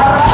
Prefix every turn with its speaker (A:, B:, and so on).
A: All right.